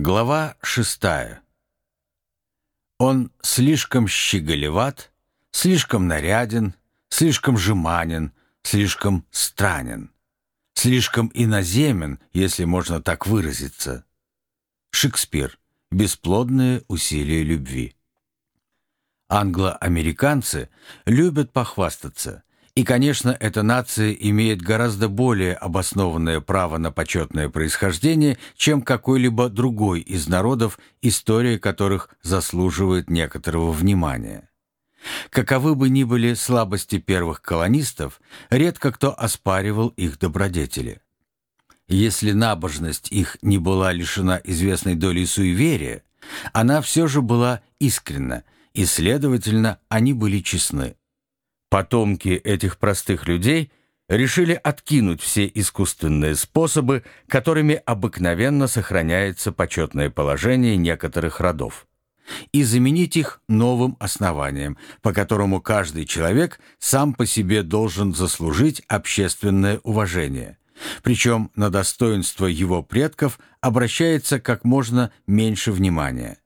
Глава шестая. Он слишком щеголеват, слишком наряден, слишком жеманен, слишком странен, слишком иноземен, если можно так выразиться. Шекспир. Бесплодные усилия любви. Англо-американцы любят похвастаться – и, конечно, эта нация имеет гораздо более обоснованное право на почетное происхождение, чем какой-либо другой из народов, история которых заслуживает некоторого внимания. Каковы бы ни были слабости первых колонистов, редко кто оспаривал их добродетели. Если набожность их не была лишена известной доли суеверия, она все же была искренна, и, следовательно, они были честны. Потомки этих простых людей решили откинуть все искусственные способы, которыми обыкновенно сохраняется почетное положение некоторых родов, и заменить их новым основанием, по которому каждый человек сам по себе должен заслужить общественное уважение. Причем на достоинство его предков обращается как можно меньше внимания.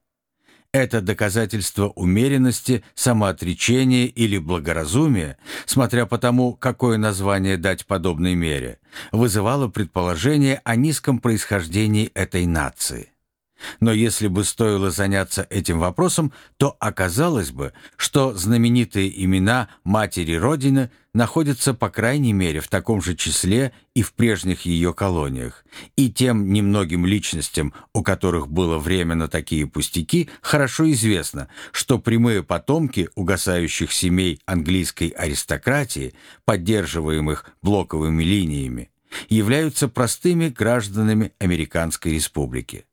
Это доказательство умеренности, самоотречения или благоразумия, смотря по тому, какое название дать подобной мере, вызывало предположение о низком происхождении этой нации. Но если бы стоило заняться этим вопросом, то оказалось бы, что знаменитые имена матери Родины находятся по крайней мере в таком же числе и в прежних ее колониях, и тем немногим личностям, у которых было время на такие пустяки, хорошо известно, что прямые потомки угасающих семей английской аристократии, поддерживаемых блоковыми линиями, являются простыми гражданами Американской республики.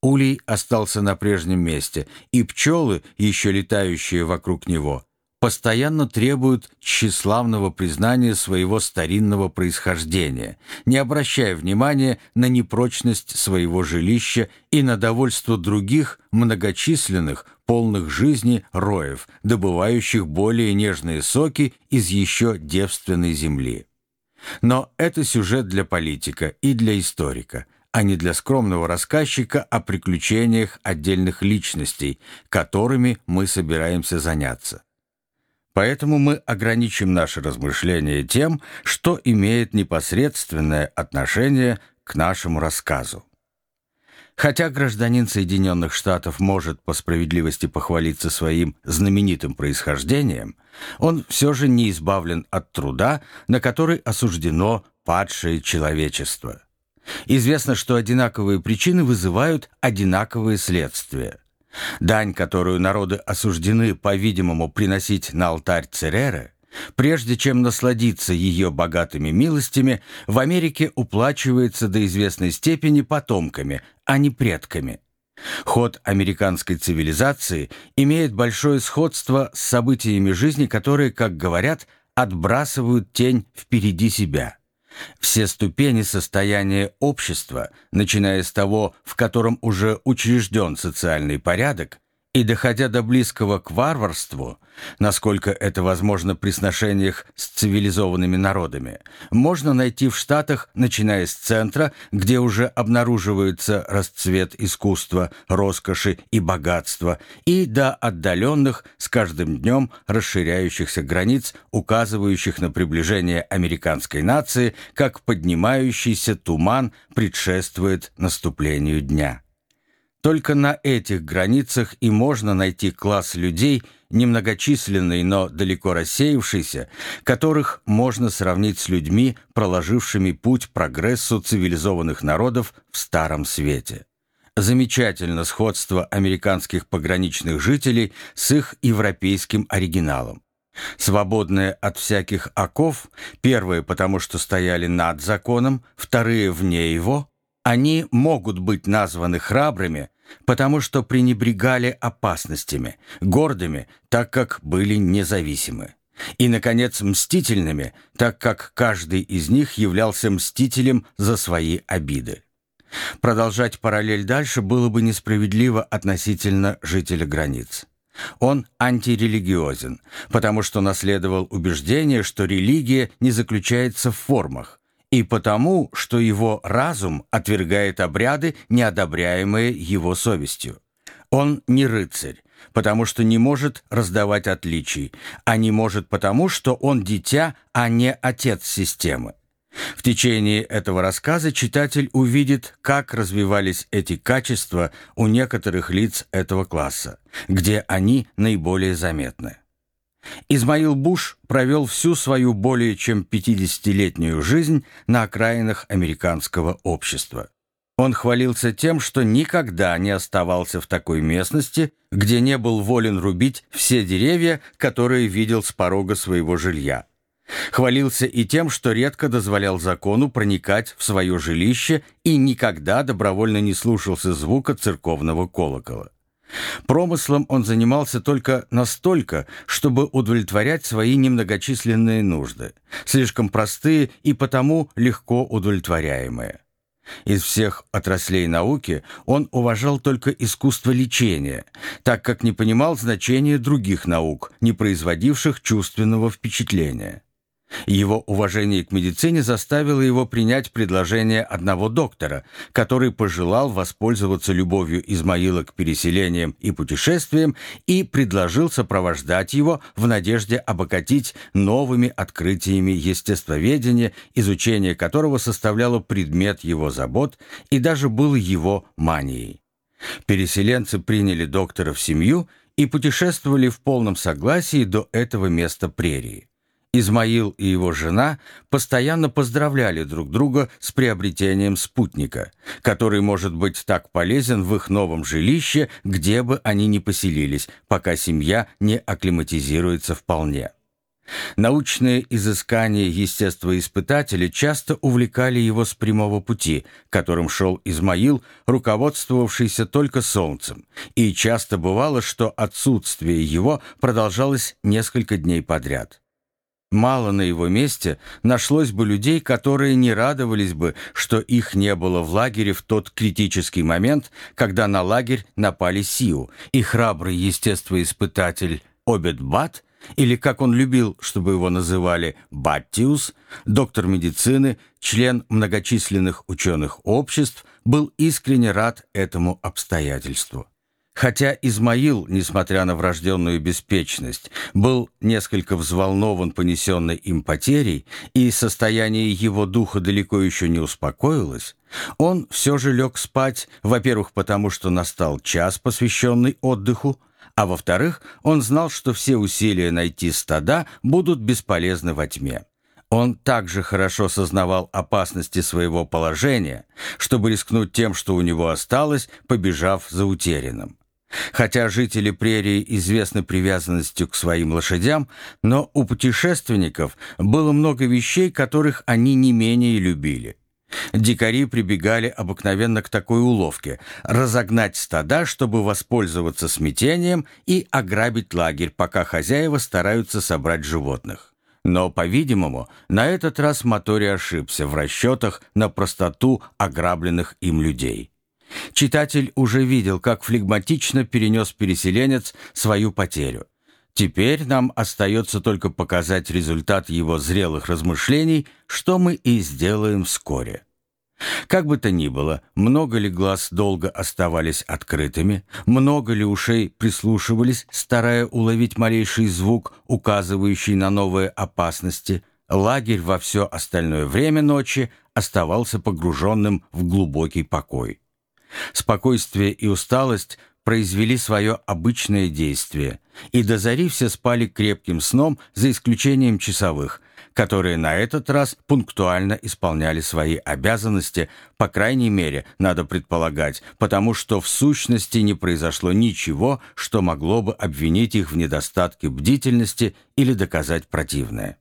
Улей остался на прежнем месте, и пчелы, еще летающие вокруг него, постоянно требуют тщеславного признания своего старинного происхождения, не обращая внимания на непрочность своего жилища и на довольство других многочисленных, полных жизни роев, добывающих более нежные соки из еще девственной земли. Но это сюжет для политика и для историка – а не для скромного рассказчика о приключениях отдельных личностей, которыми мы собираемся заняться. Поэтому мы ограничим наши размышления тем, что имеет непосредственное отношение к нашему рассказу. Хотя гражданин Соединенных Штатов может по справедливости похвалиться своим знаменитым происхождением, он все же не избавлен от труда, на который осуждено падшее человечество. Известно, что одинаковые причины вызывают одинаковые следствия. Дань, которую народы осуждены, по-видимому, приносить на алтарь Цереры, прежде чем насладиться ее богатыми милостями, в Америке уплачивается до известной степени потомками, а не предками. Ход американской цивилизации имеет большое сходство с событиями жизни, которые, как говорят, отбрасывают тень впереди себя – все ступени состояния общества, начиная с того, в котором уже учрежден социальный порядок, и доходя до близкого к варварству, насколько это возможно при сношениях с цивилизованными народами, можно найти в Штатах, начиная с центра, где уже обнаруживается расцвет искусства, роскоши и богатства, и до отдаленных, с каждым днем расширяющихся границ, указывающих на приближение американской нации, как поднимающийся туман предшествует наступлению дня. Только на этих границах и можно найти класс людей, немногочисленный, но далеко рассеявшийся, которых можно сравнить с людьми, проложившими путь прогрессу цивилизованных народов в Старом Свете. Замечательно сходство американских пограничных жителей с их европейским оригиналом. Свободные от всяких оков, первые потому что стояли над законом, вторые вне его, они могут быть названы храбрыми, потому что пренебрегали опасностями, гордыми, так как были независимы. И, наконец, мстительными, так как каждый из них являлся мстителем за свои обиды. Продолжать параллель дальше было бы несправедливо относительно жителя границ. Он антирелигиозен, потому что наследовал убеждение, что религия не заключается в формах, и потому, что его разум отвергает обряды, неодобряемые его совестью. Он не рыцарь, потому что не может раздавать отличий, а не может потому, что он дитя, а не отец системы. В течение этого рассказа читатель увидит, как развивались эти качества у некоторых лиц этого класса, где они наиболее заметны. Измаил Буш провел всю свою более чем 50-летнюю жизнь на окраинах американского общества. Он хвалился тем, что никогда не оставался в такой местности, где не был волен рубить все деревья, которые видел с порога своего жилья. Хвалился и тем, что редко дозволял закону проникать в свое жилище и никогда добровольно не слушался звука церковного колокола. Промыслом он занимался только настолько, чтобы удовлетворять свои немногочисленные нужды, слишком простые и потому легко удовлетворяемые. Из всех отраслей науки он уважал только искусство лечения, так как не понимал значения других наук, не производивших чувственного впечатления. Его уважение к медицине заставило его принять предложение одного доктора, который пожелал воспользоваться любовью Измаила к переселениям и путешествиям и предложил сопровождать его в надежде обогатить новыми открытиями естествоведения, изучение которого составляло предмет его забот и даже было его манией. Переселенцы приняли доктора в семью и путешествовали в полном согласии до этого места прерии. Измаил и его жена постоянно поздравляли друг друга с приобретением спутника, который может быть так полезен в их новом жилище, где бы они ни поселились, пока семья не акклиматизируется вполне. Научные изыскания естествоиспытателя часто увлекали его с прямого пути, которым шел Измаил, руководствовавшийся только солнцем, и часто бывало, что отсутствие его продолжалось несколько дней подряд. Мало на его месте нашлось бы людей, которые не радовались бы, что их не было в лагере в тот критический момент, когда на лагерь напали Сиу, и храбрый естествоиспытатель Обед Бат, или, как он любил, чтобы его называли, Баттиус, доктор медицины, член многочисленных ученых обществ, был искренне рад этому обстоятельству. Хотя Измаил, несмотря на врожденную беспечность, был несколько взволнован понесенной им потерей, и состояние его духа далеко еще не успокоилось, он все же лег спать, во-первых, потому что настал час, посвященный отдыху, а во-вторых, он знал, что все усилия найти стада будут бесполезны во тьме. Он также хорошо сознавал опасности своего положения, чтобы рискнуть тем, что у него осталось, побежав за утерянным. Хотя жители прерии известны привязанностью к своим лошадям, но у путешественников было много вещей, которых они не менее любили. Дикари прибегали обыкновенно к такой уловке – разогнать стада, чтобы воспользоваться смятением и ограбить лагерь, пока хозяева стараются собрать животных. Но, по-видимому, на этот раз Мотори ошибся в расчетах на простоту ограбленных им людей. Читатель уже видел, как флегматично перенес переселенец свою потерю. Теперь нам остается только показать результат его зрелых размышлений, что мы и сделаем вскоре. Как бы то ни было, много ли глаз долго оставались открытыми, много ли ушей прислушивались, старая уловить малейший звук, указывающий на новые опасности, лагерь во все остальное время ночи оставался погруженным в глубокий покой. Спокойствие и усталость произвели свое обычное действие, и до зари все спали крепким сном, за исключением часовых, которые на этот раз пунктуально исполняли свои обязанности, по крайней мере, надо предполагать, потому что в сущности не произошло ничего, что могло бы обвинить их в недостатке бдительности или доказать противное.